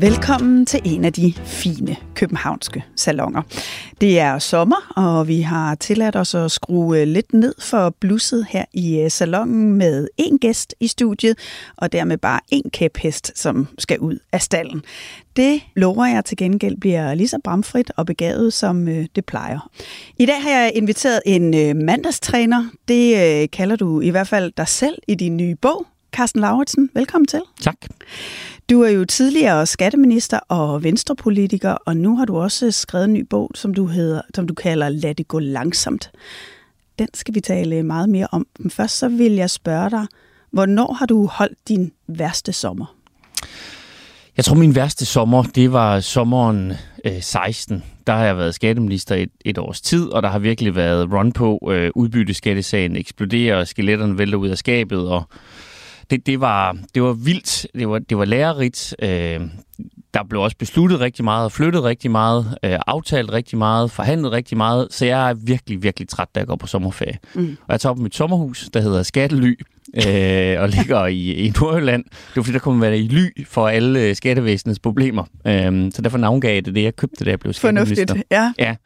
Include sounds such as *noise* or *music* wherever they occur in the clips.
Velkommen til en af de fine københavnske salonger. Det er sommer, og vi har tilladt os at skrue lidt ned for blusset her i øh, salongen med en gæst i studiet, og dermed bare en kæphest, som skal ud af stallen. Det lover jeg til gengæld bliver lige så bramfrit og begavet, som øh, det plejer. I dag har jeg inviteret en øh, mandagstræner. Det kalder du i hvert fald dig selv i din nye bog. Carsten Lauritsen, velkommen til. Tak. Du er jo tidligere skatteminister og venstrepolitiker, og nu har du også skrevet en ny bog, som du, hedder, som du kalder Lad det gå langsomt. Den skal vi tale meget mere om. Men først så vil jeg spørge dig, hvornår har du holdt din værste sommer? Jeg tror, min værste sommer, det var sommeren øh, 16. Der har jeg været skatteminister et, et års tid, og der har virkelig været run på. Øh, udbytteskattesagen eksploderer, skeletterne vælter ud af skabet, og det, det, var, det var vildt, det var, det var lærerigt. Øh, der blev også besluttet rigtig meget, flyttet rigtig meget, øh, aftalt rigtig meget, forhandlet rigtig meget, så jeg er virkelig, virkelig træt, da jeg går på sommerferie. Mm. Og jeg tager op mit sommerhus, der hedder Skattely, øh, og ligger i, i Nordjylland. Det var fordi, der kunne være i ly for alle øh, skattevæsenets problemer. Øh, så derfor navngav jeg det, det jeg købte, da jeg blev skatteminister. Fornuftigt, ja. ja.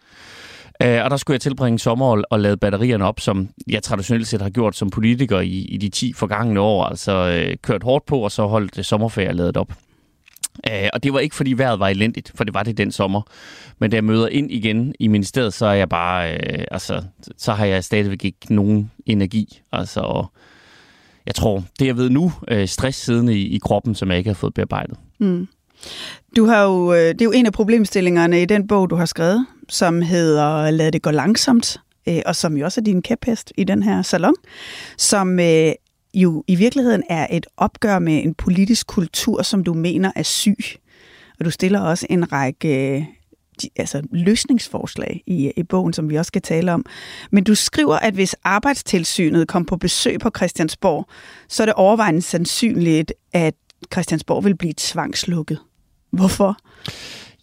Øh, og der skulle jeg tilbringe sommer og, og lade batterierne op, som jeg traditionelt set har gjort som politiker i, i de 10 forgangne år. Altså øh, kørt hårdt på, og så holdt øh, sommerferie og ladet op. Øh, og det var ikke, fordi vejret var elendigt, for det var det den sommer. Men da jeg møder ind igen i ministeriet, så er jeg bare, øh, altså, så har jeg stadigvæk ikke nogen energi. Altså, og jeg tror, det jeg ved nu, øh, stress siddende i, i kroppen, som jeg ikke har fået bearbejdet. Mm. Du har jo, øh, det er jo en af problemstillingerne i den bog, du har skrevet, som hedder Lad det gå langsomt, øh, og som jo også er din kæphest i den her salon, som øh, jo i virkeligheden er et opgør med en politisk kultur, som du mener er syg. Og du stiller også en række altså løsningsforslag i, i bogen, som vi også skal tale om. Men du skriver, at hvis arbejdstilsynet kom på besøg på Christiansborg, så er det overvejende sandsynligt, at Christiansborg vil blive tvangslukket. Hvorfor?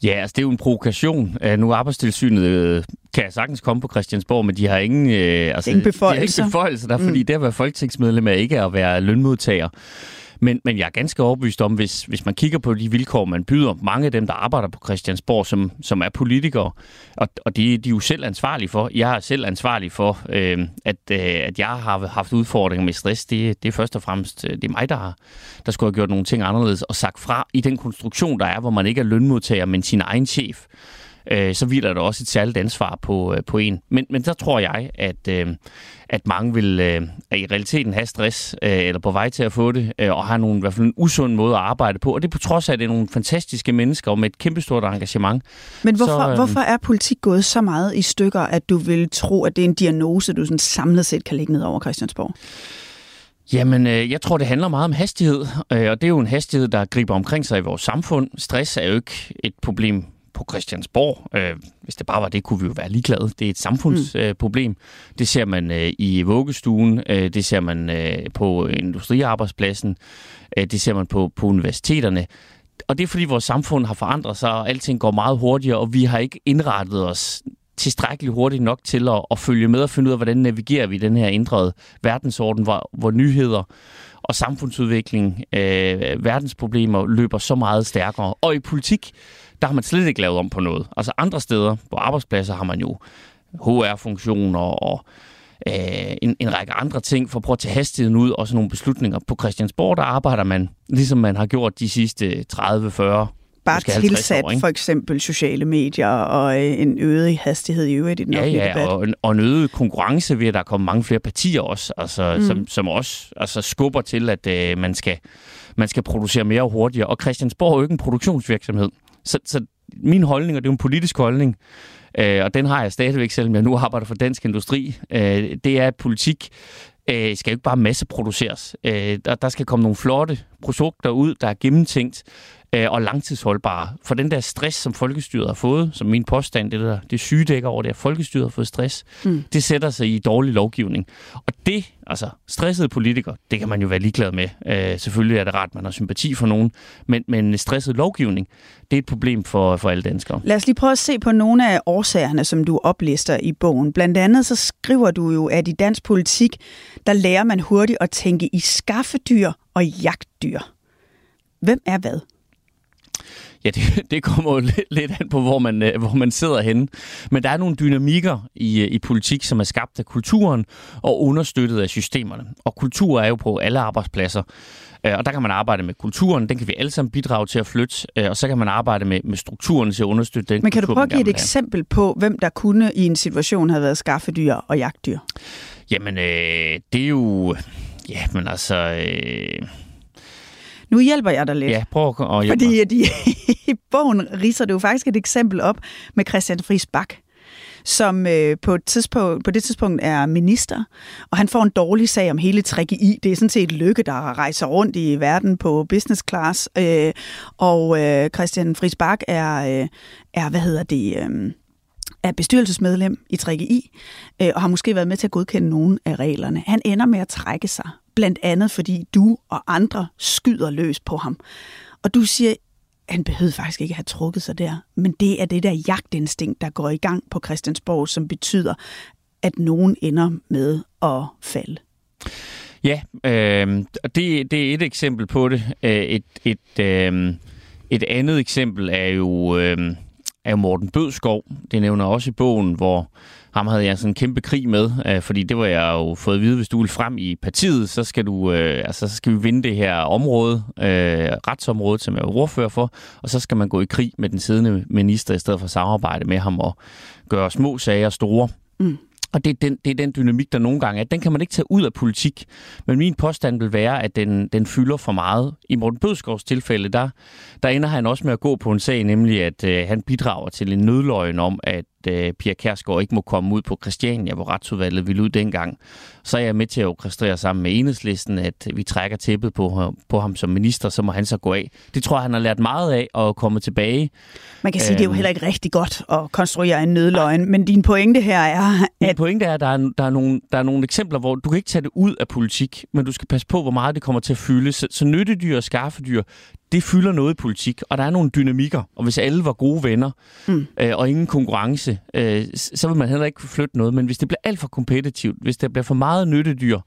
Ja, altså det er jo en provokation. Uh, nu arbejdstilsynet uh, kan jeg sagtens komme på Christiansborg, men de har ingen, uh, altså, ingen beføjelser. De har ingen beføjelser der, fordi mm. det at være folketingsmedlem er ikke at være lønmodtager. Men, men jeg er ganske overbevist om, hvis, hvis man kigger på de vilkår, man byder mange af dem, der arbejder på Christiansborg, som, som er politikere, og, og det de er jo selv ansvarlige for. Jeg er selv ansvarlig for, øh, at, øh, at jeg har haft udfordringer med stress. Det, det er først og fremmest øh, det er mig, der, har, der skulle have gjort nogle ting anderledes og sagt fra i den konstruktion, der er, hvor man ikke er lønmodtager, men sin egen chef øh, så hviler der også et særligt ansvar på, øh, på en. Men, men der tror jeg, at, øh, at mange vil øh, i realiteten have stress, øh, eller på vej til at få det, øh, og har nogle, i hvert fald en usund måde at arbejde på. Og det er på trods af, at det er nogle fantastiske mennesker med et kæmpestort engagement. Men hvorfor, så, øh, hvorfor er politik gået så meget i stykker, at du vil tro, at det er en diagnose, du sådan samlet set kan lægge ned over Christiansborg? Jamen, øh, jeg tror, det handler meget om hastighed, øh, og det er jo en hastighed, der griber omkring sig i vores samfund. Stress er jo ikke et problem på Christiansborg. Øh, hvis det bare var det, kunne vi jo være ligeglade. Det er et samfundsproblem. Mm. Øh, det ser man øh, i vuggestuen, øh, det ser man øh, på industriarbejdspladsen, øh, det ser man på, på universiteterne. Og det er fordi vores samfund har forandret sig, og alting går meget hurtigere, og vi har ikke indrettet os tilstrækkeligt hurtigt nok til at, at følge med og finde ud af, hvordan navigerer vi den her ændrede verdensorden, hvor, hvor nyheder og samfundsudvikling, øh, verdensproblemer løber så meget stærkere. Og i politik, der har man slet ikke lavet om på noget. Altså andre steder på arbejdspladser har man jo HR-funktioner og øh, en, en række andre ting for at prøve at tage hastigheden ud og sådan nogle beslutninger. På Christiansborg, der arbejder man, ligesom man har gjort de sidste 30, 40, bare tilsat år, for eksempel sociale medier og øh, en øget hastighed i øvrigt i den ja, offentlige ja, debat. Og, en, og en øget konkurrence ved, at der kommer mange flere partier også, altså, mm. som, som også altså, skubber til, at øh, man, skal, man skal producere mere hurtigere. Og Christiansborg er jo ikke en produktionsvirksomhed. Så, så min holdning, og det er en politisk holdning, øh, og den har jeg stadigvæk, selvom jeg nu arbejder for Dansk Industri, øh, det er, at politik øh, skal jo ikke bare masseproduceres. Øh, der, der skal komme nogle flotte produkter ud, der er gennemtænkt, øh, og langtidsholdbare. For den der stress, som folkestyret har fået, som min påstand, det der det sygedækker over det, at folkestyret har fået stress, mm. det sætter sig i dårlig lovgivning. Og det, altså stressede politikere, det kan man jo være ligeglad med. Øh, selvfølgelig er det rart, man har sympati for nogen, men, men stresset lovgivning, det er et problem for, for alle danskere. Lad os lige prøve at se på nogle af årsagerne, som du oplister i bogen. Blandt andet så skriver du jo, at i dansk politik, der lærer man hurtigt at tænke i skaffedyr og jagtdyr. Hvem er hvad? Ja, det, *laughs* det kommer jo lidt, lidt an på, hvor man, øh, hvor man sidder henne. Men der er nogle dynamikker i, øh, i politik, som er skabt af kulturen og understøttet af systemerne. Og kultur er jo på alle arbejdspladser. Øh, og der kan man arbejde med kulturen, den kan vi alle sammen bidrage til at flytte, og så kan man arbejde med, med strukturen til at understøtte den Men kan kultur, du prøve at give et eksempel på, hvem der kunne i en situation have været skaffedyr og jagtdyr? Jamen, øh, det er jo... Ja, men altså... Øh nu hjælper jeg dig lidt. Ja, prøv at hjælpe Fordi de, *laughs* i bogen riser det jo faktisk et eksempel op med Christian Friis Bak som øh, på, et tidspunkt, på det tidspunkt er minister, og han får en dårlig sag om hele i. Det er sådan set Lykke, der rejser rundt i verden på business class, øh, og øh, Christian Friis Bak er, øh, er, hvad hedder det... Øh, er bestyrelsesmedlem i 3GI, øh, og har måske været med til at godkende nogle af reglerne. Han ender med at trække sig, blandt andet fordi du og andre skyder løs på ham. Og du siger, han behøvede faktisk ikke have trukket sig der, men det er det der jagtinstinkt, der går i gang på Christiansborg, som betyder, at nogen ender med at falde. Ja, øh, det, det er et eksempel på det. Et, et, øh, et andet eksempel er jo... Øh, er jo Morten Bødskov. Det nævner også i bogen, hvor ham havde jeg sådan en kæmpe krig med, øh, fordi det var jeg jo fået at vide, hvis du vil frem i partiet, så skal, du, øh, altså, så skal vi vinde det her område, øh, retsområde, som jeg er ordfører for, og så skal man gå i krig med den siddende minister, i stedet for at samarbejde med ham og gøre små sager store. Mm. Og det er, den, det er den dynamik, der nogle gange er. Den kan man ikke tage ud af politik. Men min påstand vil være, at den, den fylder for meget. I Morten Bødskovs tilfælde, der, der ender han også med at gå på en sag, nemlig at øh, han bidrager til en nødløgn om, at øh, Pia Kærsgaard ikke må komme ud på Christiania, hvor retsudvalget ville ud dengang. Så er jeg med til at orkestrere sammen med enhedslisten, at vi trækker tæppet på, på ham som minister, så må han så gå af. Det tror jeg, han har lært meget af at komme tilbage. Man kan sige, at det er jo øhm. heller ikke rigtig godt at konstruere en nødløgn, men din pointe her er... At... Min pointe er, at der er, der, er nogle, der er nogle eksempler, hvor du kan ikke tage det ud af politik, men du skal passe på, hvor meget det kommer til at fylde. Så, så nyttedyr og skaffedyr, det fylder noget i politik, og der er nogle dynamikker. Og hvis alle var gode venner, mm. øh, og ingen konkurrence, øh, så vil man heller ikke flytte noget. Men hvis det bliver alt for kompetitivt, hvis det bliver for meget nyttedyr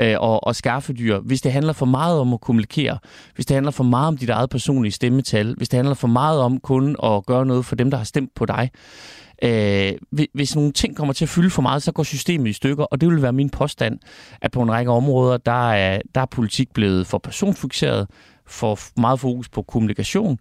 øh, og, og skaffedyr, hvis det handler for meget om at kommunikere, hvis det handler for meget om dit eget personlige stemmetal, hvis det handler for meget om kun at gøre noget for dem, der har stemt på dig, Øh, hvis nogle ting kommer til at fylde for meget, så går systemet i stykker, og det vil være min påstand, at på en række områder, der er, der er politik blevet for personfokuseret, for meget fokus på kommunikation,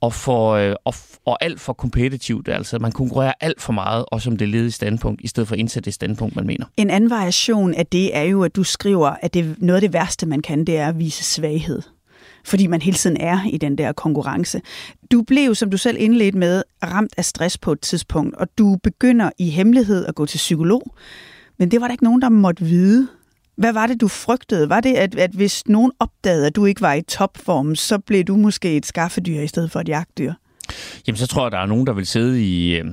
og, for, øh, og, og alt for kompetitivt. Altså, man konkurrerer alt for meget, og som det ledige standpunkt, i stedet for at indsætte det standpunkt, man mener. En anden variation af det er jo, at du skriver, at det, noget af det værste, man kan, det er at vise svaghed fordi man hele tiden er i den der konkurrence. Du blev, som du selv indledte med, ramt af stress på et tidspunkt, og du begynder i hemmelighed at gå til psykolog. Men det var der ikke nogen, der måtte vide. Hvad var det, du frygtede? Var det, at, at hvis nogen opdagede, at du ikke var i topform, så blev du måske et skaffedyr i stedet for et jagtdyr? Jamen, så tror jeg, der er nogen, der vil sidde i øh,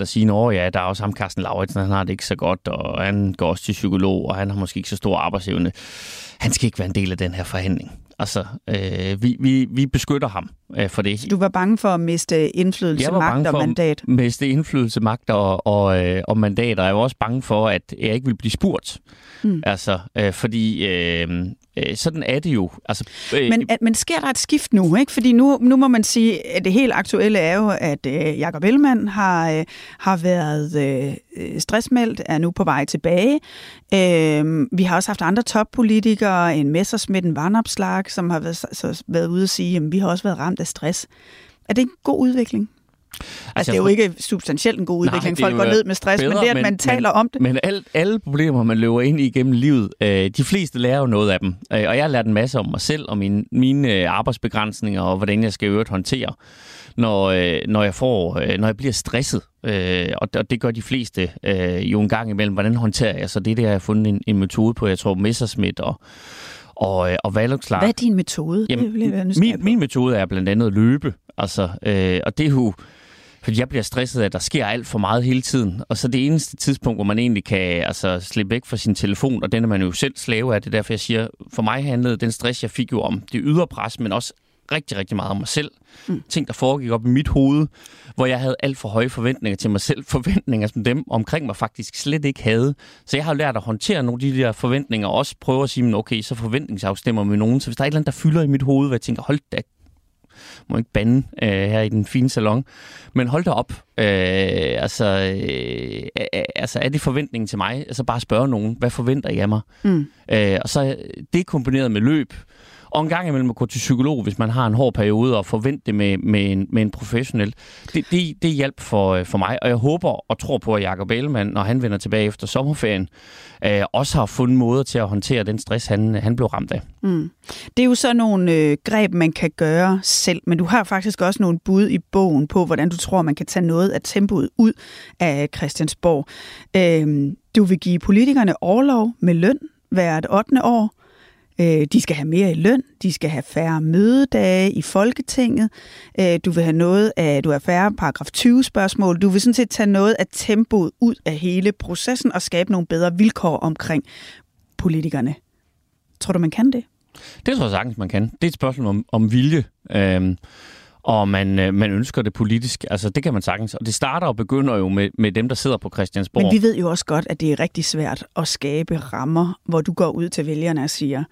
og sige, at ja, der er også ham, Carsten Lauritsen, han har det ikke så godt, og han går også til psykolog, og han har måske ikke så stor arbejdsevne. Han skal ikke være en del af den her forhandling. Altså, øh, vi, vi, vi beskytter ham øh, for det. Du var bange for at miste indflydelse, jeg var magt og mandat? at miste indflydelse, magt og, og, øh, og mandat, og jeg var også bange for, at jeg ikke ville blive spurgt. Mm. Altså, øh, fordi øh, øh, sådan er det jo. Altså, øh, men, at, men sker der et skift nu? Ikke? Fordi nu, nu må man sige, at det helt aktuelle er jo, at øh, Jacob Ellemann har, øh, har været øh, stressmeldt, er nu på vej tilbage. Øh, vi har også haft andre toppolitikere, en Messersmith, en Varnopslag, som har været, så, været ude og sige, at vi har også været ramt af stress. Er det en god udvikling? Altså, det er jo ikke substantielt en god udvikling. Nej, Folk går ned med stress, bedre, men det, at men, man taler men, om det. Men alle, alle problemer, man løber ind i gennem livet, øh, de fleste lærer jo noget af dem. Øh, og jeg har lært en masse om mig selv, og mine, mine øh, arbejdsbegrænsninger, og hvordan jeg skal øvrigt håndtere, når, øh, når, jeg får, øh, når jeg bliver stresset. Øh, og, og det gør de fleste øh, jo en gang imellem. Hvordan håndterer jeg så det? Det har jeg fundet en, en metode på. Jeg tror, Messersmith og og, øh, og Valoklar. Hvad er din metode? Jamen, det min, min metode er blandt andet at løbe. Altså, øh, og det er jo fordi jeg bliver stresset af, at der sker alt for meget hele tiden. Og så det eneste tidspunkt, hvor man egentlig kan altså, slippe væk fra sin telefon, og den er man jo selv slave af. Det er derfor, jeg siger, for mig handlede den stress, jeg fik jo om det ydre pres, men også rigtig, rigtig meget om mig selv. Mm. Ting, der foregik op i mit hoved, hvor jeg havde alt for høje forventninger til mig selv. *laughs* Forventninger, som dem omkring mig faktisk slet ikke havde. Så jeg har lært at håndtere nogle af de der forventninger, og også prøve at sige, okay, så forventningsafstemmer med nogen. Så hvis der er et eller andet, der fylder i mit hoved, hvor jeg tænker, hold da må ikke bande øh, her i den fine salon. Men hold da op. Øh, altså, øh, altså, er det forventningen til mig? Altså bare spørge nogen, hvad forventer jeg mig? Mm. Øh, og så det kombineret med løb, og en gang imellem at gå til psykolog, hvis man har en hård periode, og forvente det med, med, en, med en professionel. Det, det, det hjælp for, øh, for mig, og jeg håber og tror på, at Jacob Ellemann, når han vender tilbage efter sommerferien, øh, også har fundet måder til at håndtere den stress, han, han blev ramt af. Mm. Det er jo så nogle øh, greb, man kan gøre selv, men du har faktisk også nogle bud i bogen på, hvordan du tror, man kan tage noget af tempoet ud af Christiansborg. Øh, du vil give politikerne overlov med løn hvert 8. år, Øh, de skal have mere i løn, de skal have færre mødedage i Folketinget, øh, du vil have noget af, du har færre paragraf 20 spørgsmål, du vil sådan set tage noget af tempoet ud af hele processen og skabe nogle bedre vilkår omkring politikerne. Tror du, man kan det? Det tror jeg sagtens, man kan. Det er et spørgsmål om, om vilje. Øhm, og man, øh, man ønsker det politisk. Altså, det kan man sagtens. Og det starter og begynder jo med, med dem, der sidder på Christiansborg. Men vi ved jo også godt, at det er rigtig svært at skabe rammer, hvor du går ud til vælgerne og siger,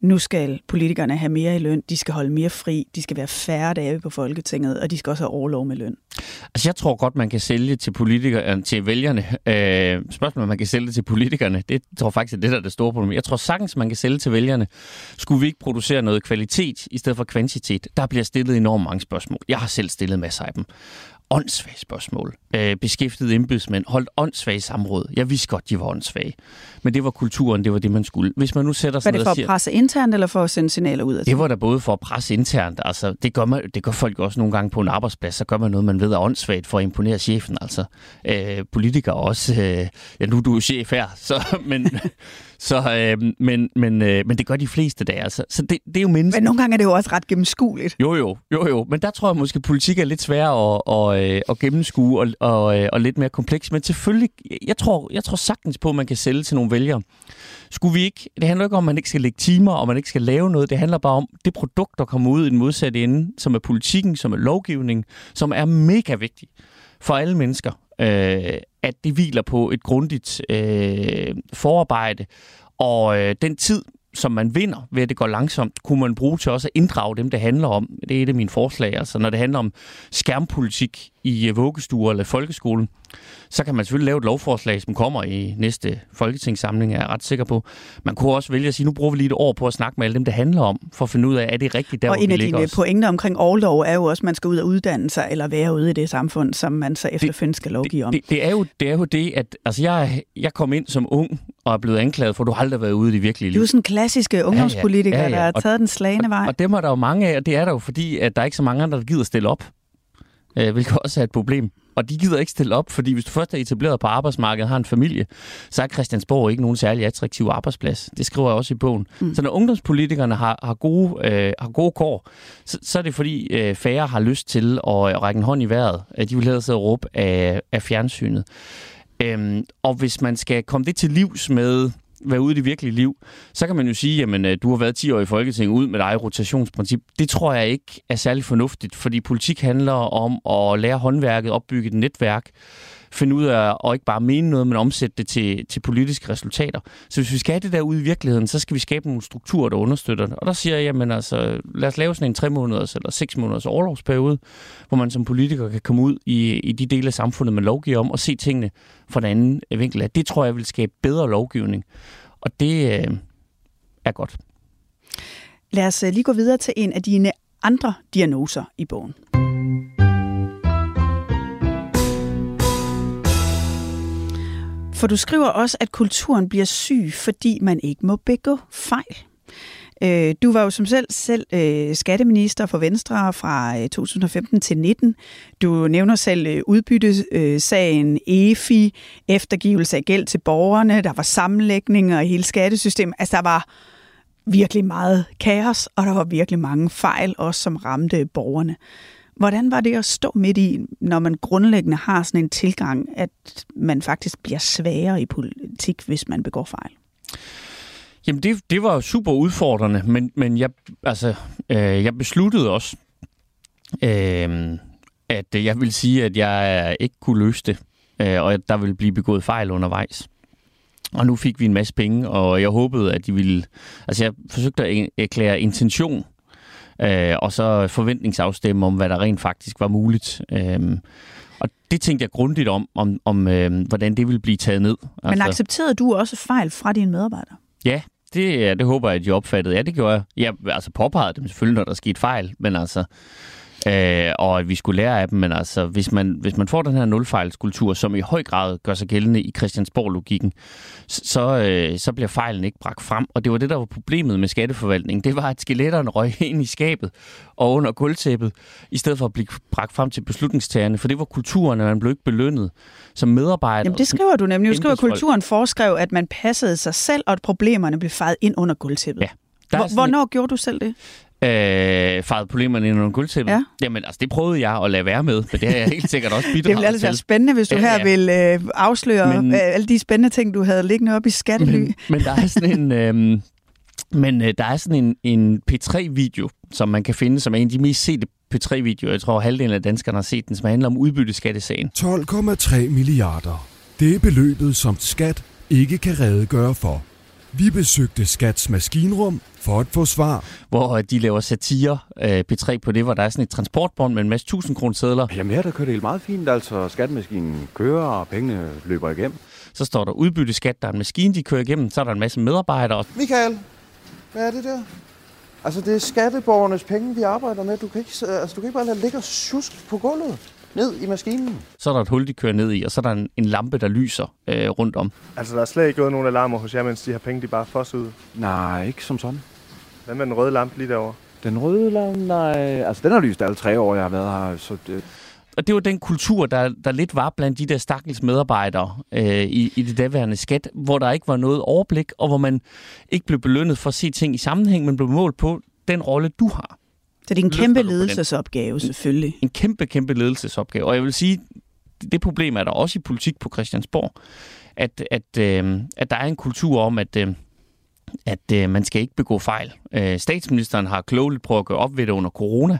nu skal politikerne have mere i løn, de skal holde mere fri, de skal være færre dage på Folketinget, og de skal også have overlov med løn. Altså jeg tror godt, man kan sælge til politikere, øh, til vælgerne. Øh, spørgsmålet, man kan sælge til politikerne, det tror jeg faktisk er det, der er det store problem. Jeg tror sagtens, man kan sælge til vælgerne. Skulle vi ikke producere noget kvalitet i stedet for kvantitet? Der bliver stillet enormt mange spørgsmål. Jeg har selv stillet masser af dem åndssvage spørgsmål. Øh, beskæftigede embedsmænd holdt åndssvage samråd. Jeg vidste godt, de var åndssvage. Men det var kulturen, det var det, man skulle. Hvis man nu sætter sig Var det for siger, at presse internt, eller for at sende signaler ud? Af det var da både for at presse internt. Altså, det, gør man, det gør folk også nogle gange på en arbejdsplads. Så gør man noget, man ved er åndssvagt for at imponere chefen. Altså, øh, politikere også. Øh, ja, nu er du chef her, så, *laughs* men, så, øh, men, men, øh, men det gør de fleste dage. Altså. Så det, det er jo mennesker. Men nogle gange er det jo også ret gennemskueligt. Jo, jo, jo, jo. Men der tror jeg måske, at politik er lidt sværere at, at, øh, at gennemskue og, og, øh, og lidt mere kompleks. Men selvfølgelig, jeg tror, jeg tror sagtens på, at man kan sælge til nogle vælgere. Skulle vi ikke, det handler ikke om, at man ikke skal lægge timer, og man ikke skal lave noget. Det handler bare om det produkt, der kommer ud i den modsatte ende, som er politikken, som er lovgivning, som er mega vigtig for alle mennesker. Øh, at det hviler på et grundigt øh, forarbejde, og øh, den tid, som man vinder ved, at det går langsomt, kunne man bruge til også at inddrage dem, det handler om. Det er et af mine forslag. Altså, når det handler om skærmpolitik i øh, vuggestuer eller folkeskolen, så kan man selvfølgelig lave et lovforslag, som kommer i næste folketingssamling, er jeg ret sikker på. Man kunne også vælge at sige, nu bruger vi lige et år på at snakke med alle dem, det handler om, for at finde ud af, er det rigtigt der, og hvor en af dine pointer omkring overlov er jo også, at man skal ud og uddanne sig, eller være ude i det samfund, som man så efterfølgende skal lovgive om. Det, det, det, er jo, det er jo det, at altså jeg, jeg kom ind som ung og er blevet anklaget for, at du har aldrig været ude i det virkelige liv. Du er sådan klassiske ungdomspolitiker, ja, ja, ja, ja. der har taget den slagende vej. Og, og dem er der jo mange af, og det er der jo fordi, at der er ikke så mange andre, der gider stille op. Øh, hvilket også er et problem. Og de gider ikke stille op, fordi hvis du først er etableret på arbejdsmarkedet har en familie, så er Christiansborg ikke nogen særlig attraktiv arbejdsplads. Det skriver jeg også i bogen. Mm. Så når ungdomspolitikerne har, har, gode, øh, har gode kår, så, så er det fordi øh, færre har lyst til at, at række en hånd i vejret. De vil hellere sidde og råbe af, af fjernsynet. Øhm, og hvis man skal komme det til livs med være ude i det virkelige liv, så kan man jo sige, at øh, du har været 10 år i Folketinget ud med dig rotationsprincip. Det tror jeg ikke er særlig fornuftigt, fordi politik handler om at lære håndværket, opbygge et netværk, finde ud af at ikke bare mene noget, men omsætte det til, til politiske resultater. Så hvis vi skal have det der ude i virkeligheden, så skal vi skabe nogle strukturer, der understøtter det. Og der siger jeg, jamen altså, lad os lave sådan en tre måneders eller seks måneders overlovsperiode, hvor man som politiker kan komme ud i, i de dele af samfundet, man lovgiver om, og se tingene fra den anden vinkel. Det tror jeg vil skabe bedre lovgivning. Og det øh, er godt. Lad os øh, lige gå videre til en af dine andre diagnoser i bogen. For du skriver også, at kulturen bliver syg, fordi man ikke må begå fejl. Øh, du var jo som selv, selv øh, skatteminister for Venstre fra øh, 2015 til 19. Du nævner selv øh, udbyttesagen øh, EFI, eftergivelse af gæld til borgerne, der var sammenlægninger i hele skattesystemet. Altså der var virkelig meget kaos, og der var virkelig mange fejl, også som ramte borgerne. Hvordan var det at stå midt i, når man grundlæggende har sådan en tilgang, at man faktisk bliver svagere i politik, hvis man begår fejl? Jamen, det, det var super udfordrende, men, men jeg, altså, øh, jeg besluttede også, øh, at jeg vil sige, at jeg ikke kunne løse det, øh, og at der ville blive begået fejl undervejs. Og nu fik vi en masse penge, og jeg håbede, at de ville... Altså, jeg forsøgte at e-, erklære intention, øh, og så forventningsafstemme om, hvad der rent faktisk var muligt. Øh, og det tænkte jeg grundigt om, om, om øh, hvordan det ville blive taget ned. Men altså, accepterede du også fejl fra dine medarbejdere? Ja, det, det håber jeg, at de opfattede. Ja, det gjorde jeg. Jeg altså, påpegede dem selvfølgelig, når der skete fejl, men altså, øh, og at vi skulle lære af dem. Men altså, hvis man, hvis man får den her nulfejlskultur, som i høj grad gør sig gældende i Christiansborg-logikken, så, øh, så bliver fejlen ikke bragt frem. Og det var det, der var problemet med skatteforvaltningen. Det var, at skeletterne røg *laughs* ind i skabet og under gulvtæppet, i stedet for at blive bragt frem til beslutningstagerne. For det var kulturen, at man blev ikke belønnet som medarbejder. Jamen det skriver du nemlig. Du skriver, at kulturen foreskrev, at man passede sig selv, og at problemerne blev fejet ind under gulvtæppet. Ja. Hvor, hvornår et... gjorde du selv det? Øh, faret problemerne ind under guldtæppet. Ja. Jamen, altså, det prøvede jeg at lade være med, men det har jeg helt sikkert også bidraget *laughs* til. det ville altså være spændende, hvis du ja, her ja. vil øh, afsløre men, øh, alle de spændende ting, du havde liggende op i skattely. Men, men der er sådan en... Øh, men øh, der er sådan en, en P3-video, som man kan finde, som er en af de mest sete P3-videoer. Jeg tror, halvdelen af danskerne har set den, som handler om udbytteskattesagen. 12,3 milliarder. Det er beløbet, som skat ikke kan redegøre for. Vi besøgte Skats maskinrum for at få svar. Hvor de laver satire øh, P3 på det, hvor der er sådan et transportbånd med en masse 1000 kroner sædler. Jamen her der kører det helt meget fint, altså skatmaskinen kører, og pengene løber igennem. Så står der udbytteskat, der er en maskine, de kører igennem, så er der en masse medarbejdere. Michael, hvad er det der? Altså det er skatteborgernes penge, vi arbejder med. Du kan ikke, altså, du kan ikke bare lade ligge og på gulvet ned i maskinen. Så er der et hul, de kører ned i, og så er der en, en lampe, der lyser øh, rundt om. Altså, der er slet ikke gået nogen alarmer hos jer, mens de her penge, de bare fosser ud? Nej, ikke som sådan. Hvad med den røde lampe lige derovre? Den røde lampe, nej. Altså, den har lyst alle tre år, jeg har været her, så det... Og det var den kultur, der, der lidt var blandt de der stakkels medarbejdere øh, i, i det daværende skat, hvor der ikke var noget overblik, og hvor man ikke blev belønnet for at se ting i sammenhæng, men blev målt på den rolle, du har. Så det er en kæmpe ledelsesopgave, selvfølgelig. En, en kæmpe, kæmpe ledelsesopgave. Og jeg vil sige, det problem er der også i politik på Christiansborg, at, at, øh, at der er en kultur om, at, øh, at øh, man skal ikke begå fejl. Øh, statsministeren har klogeligt prøvet at gøre op ved det under corona,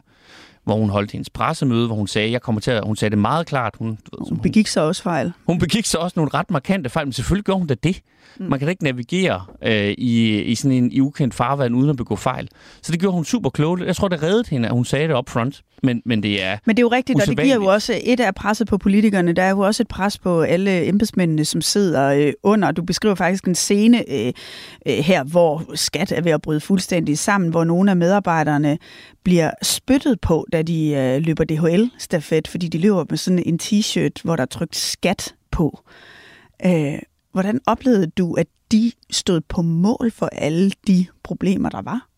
hvor hun holdt hendes pressemøde, hvor hun sagde, jeg kommer til at, hun sagde det meget klart. Hun, hun begik sig også fejl. Hun begik sig også nogle ret markante fejl, men selvfølgelig gør hun da det. Mm. Man kan da ikke navigere øh, i, i sådan en i ukendt farvand uden at begå fejl. Så det gjorde hun super klogt. Jeg tror, det reddede hende, at hun sagde det up front. Men, men det er Men det er jo rigtigt, og det giver jo også et af presset på politikerne. Der er jo også et pres på alle embedsmændene, som sidder øh, under. Du beskriver faktisk en scene øh, øh, her, hvor skat er ved at bryde fuldstændig sammen, hvor nogle af medarbejderne bliver spyttet på, da de øh, løber DHL-stafet, fordi de løber med sådan en t-shirt, hvor der er trykt skat på. Øh, Hvordan oplevede du, at de stod på mål for alle de problemer, der var?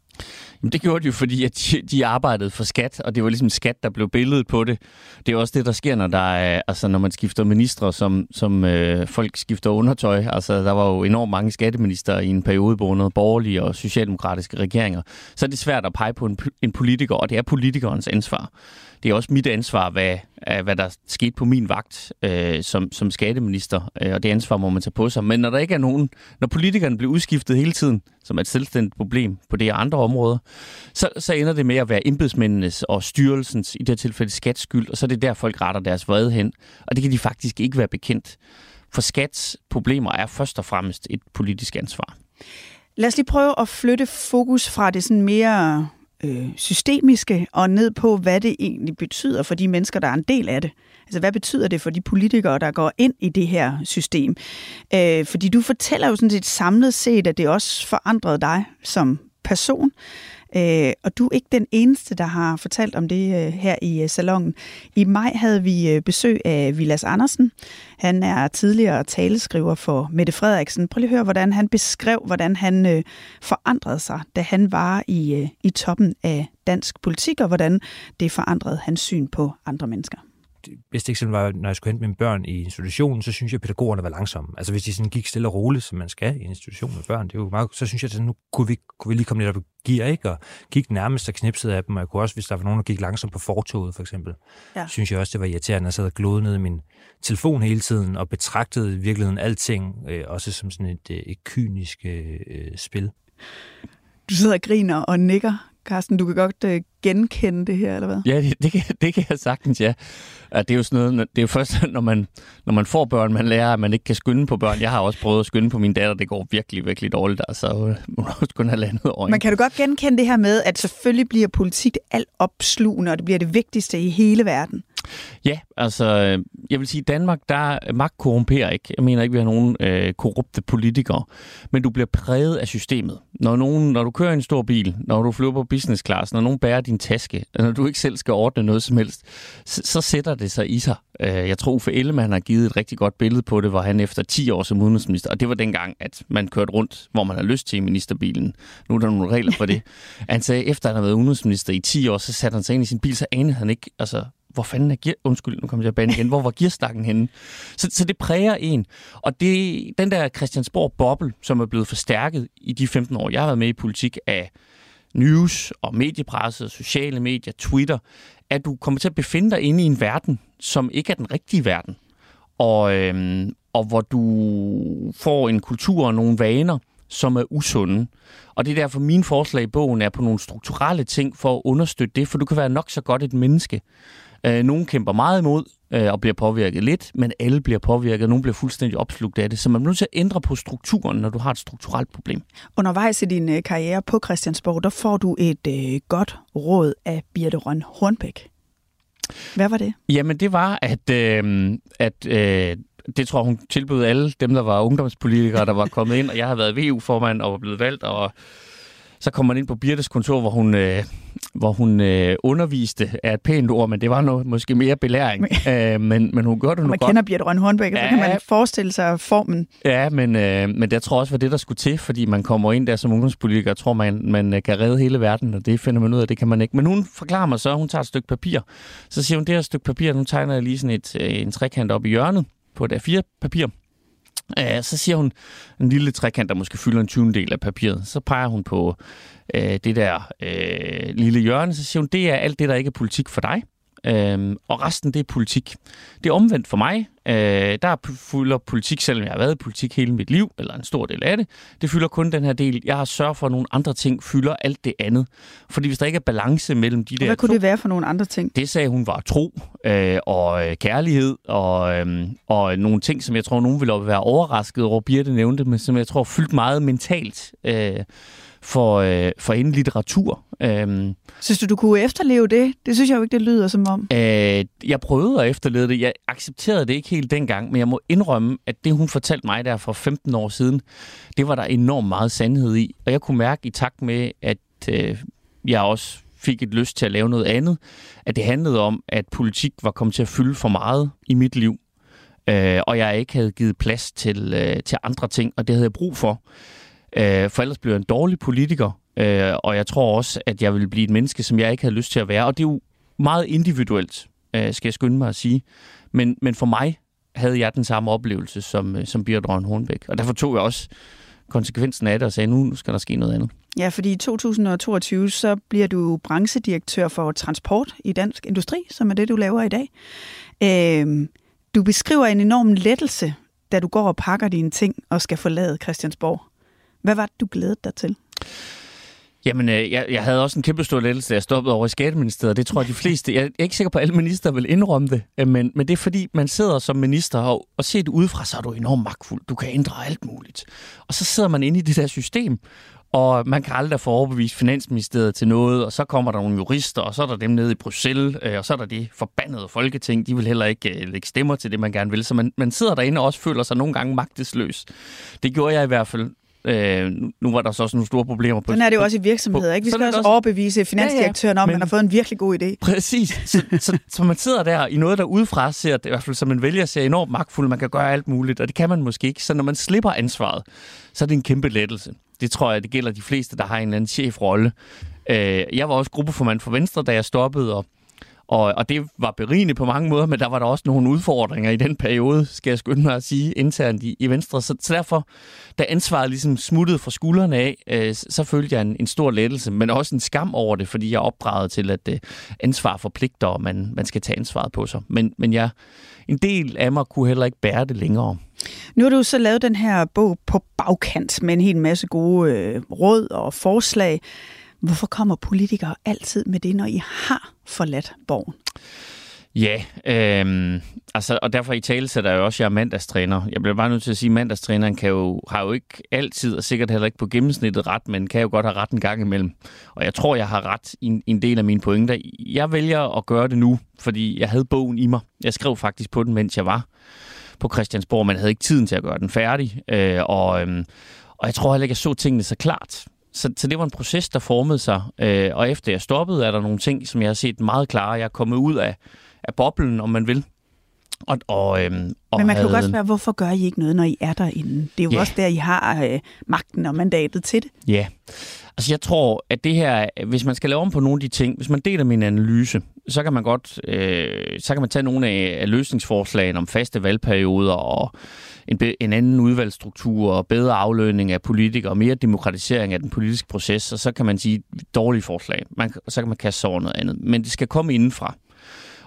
Jamen, det gjorde de jo, fordi at de, de arbejdede for skat, og det var ligesom skat, der blev billedet på det. Det er også det, der sker, når, der er, altså, når man skifter ministre, som, som øh, folk skifter undertøj. Altså, der var jo enormt mange skatteminister i en periode, både borgerlige og socialdemokratiske regeringer. Så er det svært at pege på en, en politiker, og det er politikernes ansvar det er også mit ansvar, hvad, øh, hvad der skete på min vagt øh, som, som skatteminister, øh, og det ansvar må man tage på sig. Men når der ikke er nogen, når politikerne bliver udskiftet hele tiden, som er et selvstændigt problem på det og andre områder, så, så ender det med at være embedsmændenes og styrelsens, i det her tilfælde skats skyld, og så er det der, folk retter deres vrede hen. Og det kan de faktisk ikke være bekendt. For skats problemer er først og fremmest et politisk ansvar. Lad os lige prøve at flytte fokus fra det sådan mere øh, systemiske og ned på, hvad det egentlig betyder for de mennesker, der er en del af det. Altså, hvad betyder det for de politikere, der går ind i det her system? Øh, fordi du fortæller jo sådan set samlet set, at det også forandrede dig som person. Øh, og du er ikke den eneste, der har fortalt om det øh, her i øh, salongen. I maj havde vi øh, besøg af Vilas Andersen. Han er tidligere taleskriver for Mette Frederiksen. Prøv lige at høre, hvordan han beskrev, hvordan han øh, forandrede sig, da han var i, øh, i toppen af dansk politik, og hvordan det forandrede hans syn på andre mennesker bedste eksempel var, når jeg skulle hente mine børn i institutionen, så synes jeg, at pædagogerne var langsomme. Altså hvis de sådan gik stille og roligt, som man skal i en institution med børn, det er jo meget, så synes jeg, at nu kunne vi, kunne vi lige komme lidt op i gear, ikke? Og gik nærmest og knipsede af dem, og jeg kunne også, hvis der var nogen, der gik langsomt på fortoget, for eksempel, ja. synes jeg også, det var irriterende, at jeg sad og glodede ned i min telefon hele tiden, og betragtede i virkeligheden alting, øh, også som sådan et, øh, et kynisk øh, spil. Du sidder og griner og nikker. Carsten, du kan godt øh, genkende det her, eller hvad? Ja, det, det, kan, det kan jeg sagtens, ja. Det er jo sådan noget, det er jo først, *laughs* når man, når man får børn, man lærer, at man ikke kan skynde på børn. Jeg har også prøvet at skynde på min datter, det går virkelig, virkelig dårligt, så hun har også kun halvandet år. Men kan du godt genkende det her med, at selvfølgelig bliver politik alt opslugende, og det bliver det vigtigste i hele verden? Ja, altså, jeg vil sige, at Danmark, der magt korrumperer ikke. Jeg mener ikke, vi har nogen øh, korrupte politikere, men du bliver præget af systemet. Når, nogen, når du kører en stor bil, når du flyver på business class, når nogen bærer din taske, når du ikke selv skal ordne noget som helst, så, så sætter det sig i sig. Øh, jeg tror, Uffe Ellemann har givet et rigtig godt billede på det, hvor han efter 10 år som udenrigsminister, og det var dengang, at man kørte rundt, hvor man har lyst til i ministerbilen. Nu er der nogle regler for det. *laughs* Han sagde, efter han har været udenrigsminister i 10 år, så satte han sig ind i sin bil, så anede han ikke, altså, hvor fanden er gear... Undskyld, nu kommer jeg tilbage igen. Hvor var gearstakken henne? Så, så det præger en. Og det, den der Christiansborg-boble, som er blevet forstærket i de 15 år, jeg har været med i politik af news og mediepresse og sociale medier, Twitter, at du kommer til at befinde dig inde i en verden, som ikke er den rigtige verden. Og, øhm, og hvor du får en kultur og nogle vaner, som er usunde. Og det er derfor, min forslag i bogen er på nogle strukturelle ting for at understøtte det, for du kan være nok så godt et menneske, Øh, nogle kæmper meget imod øh, og bliver påvirket lidt, men alle bliver påvirket, og nogle bliver fuldstændig opslugt af det. Så man er nødt til at ændre på strukturen, når du har et strukturelt problem. Undervejs i din øh, karriere på Christiansborg, der får du et øh, godt råd af Birte Røn Hornbæk. Hvad var det? Jamen det var, at, øh, at øh, det tror jeg, hun tilbød alle dem, der var ungdomspolitikere, der var kommet ind, og jeg har været VU-formand og var blevet valgt, og så kom man ind på Birtes kontor, hvor hun, øh, hvor hun øh, underviste, er et pænt ord, men det var noget, måske mere belæring. *laughs* øh, men, men hun gjorde det nu man godt. kender Birte Røn Hornbæk, ja, så kan man forestille sig formen. Ja, men, øh, men det tror jeg også var det, der skulle til, fordi man kommer ind der som ungdomspolitiker og tror, man, man øh, kan redde hele verden, og det finder man ud af, det kan man ikke. Men hun forklarer mig så, hun tager et stykke papir. Så siger hun, det her stykke papir, nu tegner jeg lige sådan et, øh, en trekant op i hjørnet på et A4-papir. Øh, så siger hun en lille trekant, der måske fylder en 20 del af papiret. Så peger hun på øh, det der øh, lille hjørne, så siger hun, det er alt det, der ikke er politik for dig. Øhm, og resten, det er politik. Det er omvendt for mig. Øh, der fylder politik, selvom jeg har været i politik hele mit liv, eller en stor del af det. Det fylder kun den her del. Jeg har sørget for, at nogle andre ting fylder alt det andet. Fordi hvis der ikke er balance mellem de der Hvad kunne to, det være for nogle andre ting? Det sagde hun var tro øh, og øh, kærlighed og, øh, og nogle ting, som jeg tror, nogen ville være overrasket over, Birte nævnte, men som jeg tror fyldt meget mentalt. Øh, for, øh, for inden litteratur. Øhm, synes du, du kunne efterleve det? Det synes jeg jo ikke, det lyder som om. Øh, jeg prøvede at efterleve det. Jeg accepterede det ikke helt dengang, men jeg må indrømme, at det, hun fortalte mig der for 15 år siden, det var der enormt meget sandhed i. Og jeg kunne mærke i takt med, at øh, jeg også fik et lyst til at lave noget andet, at det handlede om, at politik var kommet til at fylde for meget i mit liv, øh, og jeg ikke havde givet plads til, øh, til andre ting, og det havde jeg brug for. Øh, for ellers bliver jeg en dårlig politiker, øh, og jeg tror også, at jeg ville blive et menneske, som jeg ikke havde lyst til at være. Og det er jo meget individuelt, øh, skal jeg skynde mig at sige. Men, men for mig havde jeg den samme oplevelse som, øh, som Birgit Røn Hornbæk. Og derfor tog jeg også konsekvensen af det og sagde, nu, nu skal der ske noget andet. Ja, fordi i 2022, så bliver du branchedirektør for transport i Dansk Industri, som er det, du laver i dag. Øh, du beskriver en enorm lettelse, da du går og pakker dine ting og skal forlade Christiansborg. Hvad var det, du glædede dig til? Jamen, øh, jeg, jeg havde også en kæmpe stor lettelse, da jeg stoppede over i Skatteministeriet. Det tror jeg, de fleste... Jeg er ikke sikker på, at alle minister vil indrømme det, øh, men, men det er fordi, man sidder som minister, og, og set udefra, så er du enormt magtfuld. Du kan ændre alt muligt. Og så sidder man inde i det der system, og man kan aldrig få overbevist Finansministeriet til noget, og så kommer der nogle jurister, og så er der dem nede i Bruxelles, øh, og så er der det forbandede folketing, de vil heller ikke lægge stemmer til det, man gerne vil. Så man, man sidder derinde og også føler sig nogle gange magtesløs. Det gjorde jeg i hvert fald Øh, nu, var der så også nogle store problemer på... Sådan er det jo også i virksomheder, ikke? Vi skal også, også overbevise finansdirektøren ja, ja, om, at han har fået en virkelig god idé. Præcis. Så, så, så man sidder der i noget, der udefra ser, i hvert fald som en vælger, ser enormt magtfuld, man kan gøre alt muligt, og det kan man måske ikke. Så når man slipper ansvaret, så er det en kæmpe lettelse. Det tror jeg, det gælder de fleste, der har en eller anden chefrolle. Øh, jeg var også gruppeformand for Venstre, da jeg stoppede, og og, og det var berigende på mange måder, men der var der også nogle udfordringer i den periode, skal jeg skynde mig at sige, internt i, i Venstre. Så, så derfor, da ansvaret ligesom smuttede fra skuldrene af, øh, så følte jeg en, en stor lettelse, men også en skam over det, fordi jeg opdragede til, at øh, ansvar forpligter, og man, man skal tage ansvaret på sig. Men, men jeg, en del af mig kunne heller ikke bære det længere. Nu har du så lavet den her bog på bagkant med en hel masse gode øh, råd og forslag. Hvorfor kommer politikere altid med det, når I har forladt borgen? Ja, øh, altså, og derfor i tale sætter jeg jo også, at jeg er mandagstræner. Jeg bliver bare nødt til at sige, at mandagstræneren kan jo, har jo ikke altid, og sikkert heller ikke på gennemsnittet ret, men kan jo godt have ret en gang imellem. Og jeg tror, jeg har ret i en, en del af mine pointer. Jeg vælger at gøre det nu, fordi jeg havde bogen i mig. Jeg skrev faktisk på den, mens jeg var på Christiansborg, men havde ikke tiden til at gøre den færdig. Øh, og, øh, og jeg tror heller ikke, jeg så tingene så klart. Så, så det var en proces, der formede sig. Øh, og efter jeg stoppede, er der nogle ting, som jeg har set meget klare. Jeg er kommet ud af, af boblen, om man vil. Og, og, øhm, og Men man kan jo havde... godt spørge, hvorfor gør I ikke noget, når I er derinde? Det er jo yeah. også der, I har øh, magten og mandatet til det. Ja, yeah. altså jeg tror, at det her, hvis man skal lave om på nogle af de ting, hvis man deler min analyse, så kan man godt, øh, så kan man tage nogle af løsningsforslagene om faste valgperioder og en, en anden udvalgsstruktur og bedre aflønning af politikere og mere demokratisering af den politiske proces, og så kan man sige dårlige forslag. Man, så kan man kaste sig over noget andet. Men det skal komme indenfra.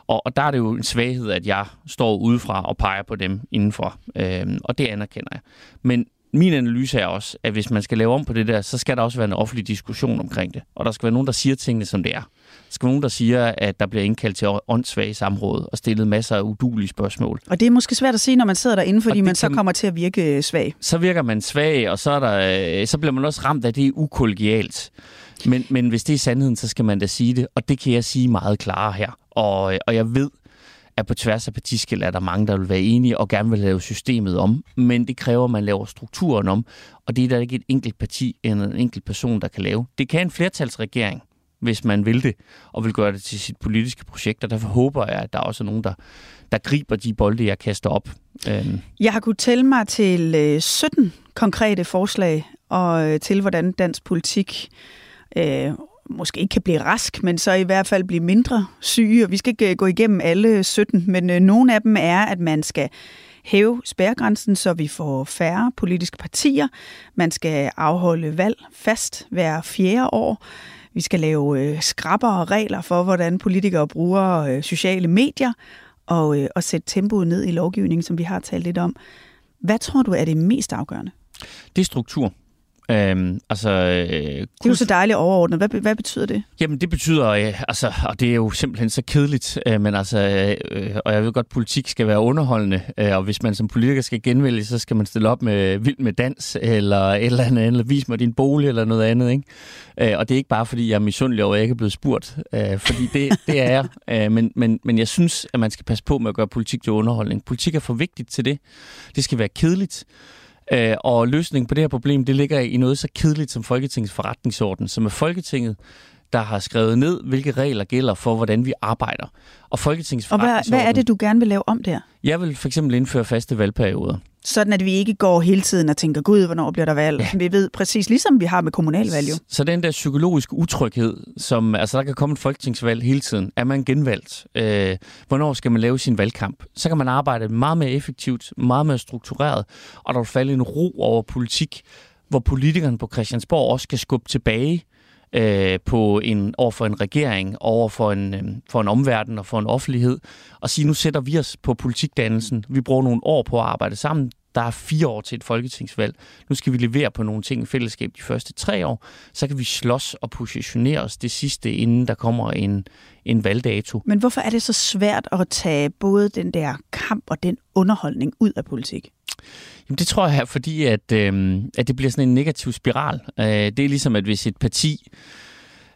Og, og der er det jo en svaghed, at jeg står udefra og peger på dem indenfra. Øhm, og det anerkender jeg. Men min analyse er også, at hvis man skal lave om på det der, så skal der også være en offentlig diskussion omkring det. Og der skal være nogen, der siger tingene, som det er. Skal nogen, der siger, at der bliver indkaldt til åndssvage samråd og stillet masser af udulige spørgsmål. Og det er måske svært at sige, når man sidder derinde, fordi man så kan, kommer til at virke øh, svag. Så virker man svag, og så, er der, øh, så bliver man også ramt af, det er ukollegialt. Men, men hvis det er sandheden, så skal man da sige det, og det kan jeg sige meget klarere her. Og, og jeg ved, at på tværs af partiskæld er der mange, der vil være enige og gerne vil lave systemet om, men det kræver, at man laver strukturen om, og det er der ikke et enkelt parti eller en enkelt person, der kan lave. Det kan en flertalsregering, hvis man vil det, og vil gøre det til sit politiske projekt, og derfor håber jeg, at der også er nogen, der, der griber de bolde, jeg kaster op. Øhm. Jeg har kunnet tælle mig til øh, 17 konkrete forslag og øh, til, hvordan dansk politik øh, måske ikke kan blive rask, men så i hvert fald blive mindre syge. Og vi skal ikke øh, gå igennem alle 17, men øh, nogle af dem er, at man skal hæve spærregrænsen, så vi får færre politiske partier. Man skal afholde valg fast hver fjerde år. Vi skal lave øh, skrappere regler for, hvordan politikere bruger øh, sociale medier og, øh, og sætte tempoet ned i lovgivningen, som vi har talt lidt om. Hvad tror du er det mest afgørende? Det er struktur. Øhm, altså, øh, det er jo så dejligt overordnet. Hvad, hvad betyder det? Jamen, det betyder, øh, altså, og det er jo simpelthen så kedeligt, øh, men altså, øh, og jeg ved godt, at politik skal være underholdende, øh, og hvis man som politiker skal genvælge, så skal man stille op med vild med dans, eller et eller andet, eller vis mig din bolig, eller noget andet, ikke? Øh, og det er ikke bare, fordi jeg er misundelig over, at jeg ikke er blevet spurgt, øh, fordi det, det er jeg, *laughs* øh, men, men, men jeg synes, at man skal passe på med at gøre politik til underholdning. Politik er for vigtigt til det. Det skal være kedeligt. Øh, og løsningen på det her problem, det ligger i noget så kedeligt som Folketingets forretningsorden, som er Folketinget, der har skrevet ned, hvilke regler gælder for, hvordan vi arbejder. Og Folketingets Og hvad, hvad er det, du gerne vil lave om der? Jeg vil for eksempel indføre faste valgperioder. Sådan at vi ikke går hele tiden og tænker, gud, hvornår bliver der valg? Ja. Vi ved præcis, ligesom vi har med kommunalvalg jo. Så, den der psykologiske utryghed, som, altså der kan komme et folketingsvalg hele tiden. Er man genvalgt? Øh, hvornår skal man lave sin valgkamp? Så kan man arbejde meget mere effektivt, meget mere struktureret, og der vil falde en ro over politik, hvor politikerne på Christiansborg også skal skubbe tilbage øh, på en, over for en regering, over for en, øh, for en omverden og for en offentlighed, og sige, nu sætter vi os på politikdannelsen. Vi bruger nogle år på at arbejde sammen. Der er fire år til et folketingsvalg. Nu skal vi levere på nogle ting i fællesskab de første tre år. Så kan vi slås og positionere os det sidste, inden der kommer en, en valgdato. Men hvorfor er det så svært at tage både den der kamp og den underholdning ud af politik? Jamen, det tror jeg er, fordi, at, øh, at det bliver sådan en negativ spiral. Øh, det er ligesom, at hvis et parti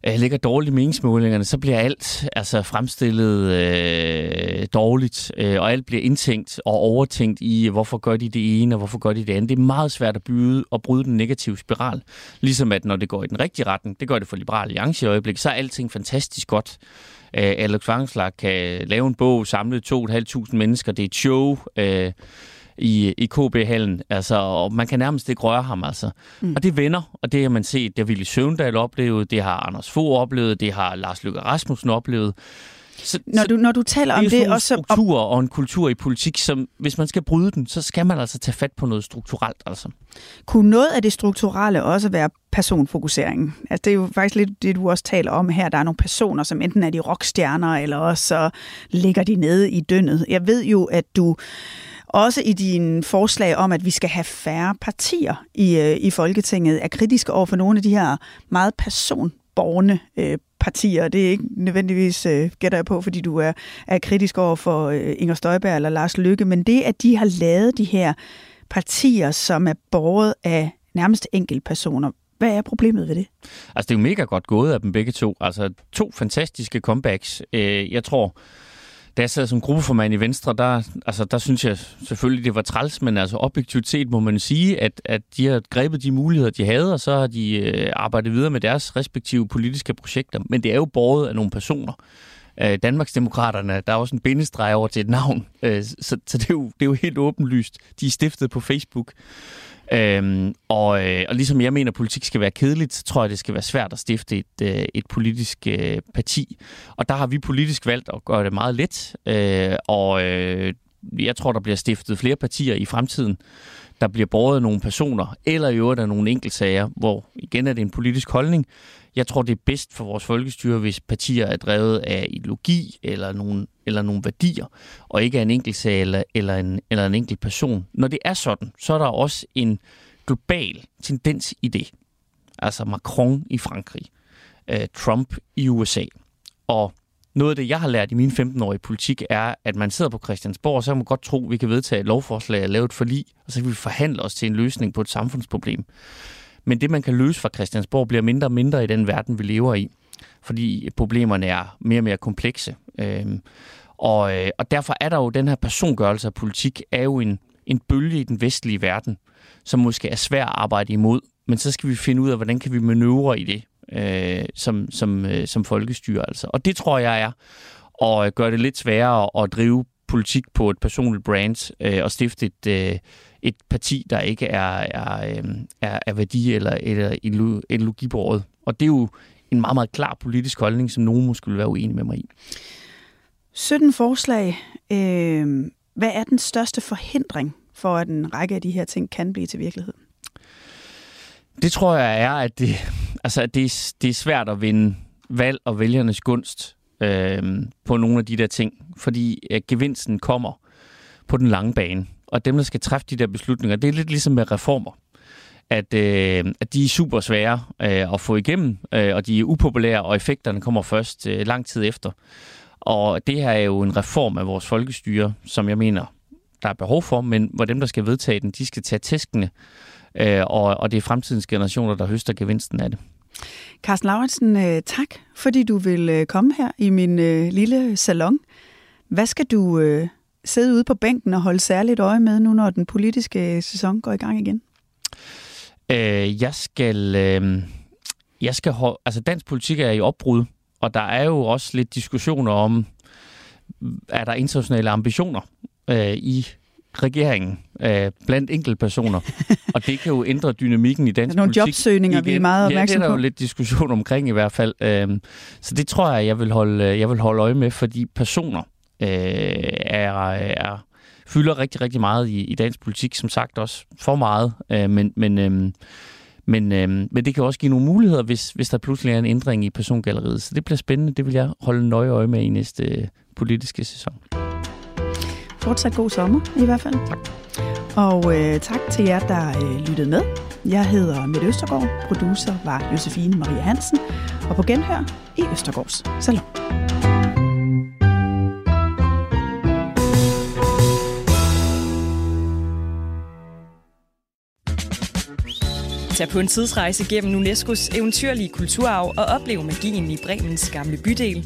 øh, ligger dårligt i meningsmålingerne, så bliver alt altså fremstillet øh, dårligt, øh, og alt bliver indtænkt og overtænkt i, hvorfor gør de det ene, og hvorfor gør de det andet. Det er meget svært at, byde, at bryde den negative spiral. Ligesom at når det går i den rigtige retning, det gør det for Liberale Alliance i øjeblikket, så er alting fantastisk godt. Øh, Alex Vangeslag kan lave en bog, samle 2.500 mennesker, det er et show. Øh, i, i KB-hallen. Altså, og man kan nærmest ikke røre ham, altså. Mm. Og det vender, og det har man set, det har Ville Søvndal oplevet, det har Anders Fogh oplevet, det har Lars Løkke Rasmussen oplevet. Så, når, du, når du taler om det, det også... en struktur og en kultur i politik, som hvis man skal bryde den, så skal man altså tage fat på noget strukturelt. Altså. Kunne noget af det strukturelle også være personfokuseringen? Altså, det er jo faktisk lidt det, du også taler om her. Der er nogle personer, som enten er de rockstjerner, eller også så ligger de nede i dønnet. Jeg ved jo, at du også i din forslag om, at vi skal have færre partier i, øh, i Folketinget, er kritiske over for nogle af de her meget personborgende øh, partier. Det er ikke nødvendigvis, øh, gætter jeg på, fordi du er, er kritisk over for øh, Inger Støjberg eller Lars Lykke, men det, at de har lavet de her partier, som er borget af nærmest enkeltpersoner, hvad er problemet ved det? Altså, det er jo mega godt gået af dem begge to. Altså, to fantastiske comebacks. Øh, jeg tror, da jeg sad som gruppeformand i Venstre, der, altså, der synes jeg selvfølgelig, det var træls, men altså objektivt set må man sige, at, at de har grebet de muligheder, de havde, og så har de øh, arbejdet videre med deres respektive politiske projekter. Men det er jo båret af nogle personer. Øh, Danmarksdemokraterne, der er også en bindestreg over til et navn, øh, så, så det, er jo, det er jo helt åbenlyst. De er stiftet på Facebook. Øhm, og, øh, og ligesom jeg mener, at politik skal være kedeligt, så tror jeg, det skal være svært at stifte et, øh, et politisk øh, parti. Og der har vi politisk valgt at gøre det meget let. Øh, og øh, jeg tror, der bliver stiftet flere partier i fremtiden, der bliver båret af nogle personer, eller i øvrigt af nogle enkeltsager, hvor igen er det en politisk holdning. Jeg tror, det er bedst for vores folkestyre, hvis partier er drevet af ideologi eller nogle, eller nogle værdier, og ikke af en enkelt sag eller, eller, en, eller en enkelt person. Når det er sådan, så er der også en global tendens i det. Altså Macron i Frankrig, øh, Trump i USA. Og noget af det, jeg har lært i mine 15 år i politik, er, at man sidder på Christiansborg, og så kan man godt tro, at vi kan vedtage et lovforslag og lave et forlig, og så kan vi forhandle os til en løsning på et samfundsproblem. Men det, man kan løse fra Christiansborg, bliver mindre og mindre i den verden, vi lever i. Fordi problemerne er mere og mere komplekse. Øhm, og, øh, og derfor er der jo den her persongørelse af politik, er jo en, en bølge i den vestlige verden, som måske er svær at arbejde imod. Men så skal vi finde ud af, hvordan kan vi manøvrere i det øh, som, som, øh, som folkestyre. Altså. Og det tror jeg er at gøre det lidt sværere at drive politik på et personligt brand øh, og stifte et, øh, et parti, der ikke er, er, øh, er, er værdi- eller, eller ideologibåret. Og det er jo en meget, meget klar politisk holdning, som nogen måske vil være uenige med mig i. 17 forslag. Øh, hvad er den største forhindring for, at en række af de her ting kan blive til virkelighed? Det tror jeg er, at det, altså, at det, er, det er svært at vinde valg og vælgernes gunst øh, på nogle af de der ting, fordi at gevinsten kommer på den lange bane. Og dem, der skal træffe de der beslutninger, det er lidt ligesom med reformer. At, øh, at de er super svære øh, at få igennem, øh, og de er upopulære, og effekterne kommer først øh, lang tid efter. Og det her er jo en reform af vores folkestyre, som jeg mener, der er behov for, men hvor dem, der skal vedtage den, de skal tage tæskene, øh, og, og det er fremtidens generationer, der høster gevinsten af det. Carsten Lauritsen, øh, tak, fordi du vil øh, komme her i min øh, lille salon. Hvad skal du sidde ude på bænken og holde særligt øje med nu, når den politiske sæson går i gang igen? Øh, jeg skal... Øh, jeg skal holde, altså dansk politik er i opbrud, og der er jo også lidt diskussioner om, er der internationale ambitioner øh, i regeringen øh, blandt enkeltpersoner. og det kan jo ændre dynamikken i dansk Nogle politik. Nogle jobsøgninger, igen. vi er meget opmærksom på. Ja, det er der jo lidt diskussion omkring i hvert fald. Øh, så det tror jeg, jeg vil holde, jeg vil holde øje med, fordi personer øh, er, er, fylder rigtig, rigtig meget i, i dansk politik, som sagt også for meget. Øh, men, men, øh, men, øh, men det kan også give nogle muligheder, hvis, hvis der pludselig er en ændring i persongalleriet. Så det bliver spændende. Det vil jeg holde nøje øje med i næste øh, politiske sæson. Fortsat god sommer i hvert fald. Tak. Og øh, tak til jer, der øh, lyttede med. Jeg hedder Mette Østergaard. Producer var Josefine Maria Hansen. Og på genhør i Østergaards Salon. Tag på en tidsrejse gennem UNESCO's eventyrlige kulturarv og oplev magien i Bremens gamle bydel,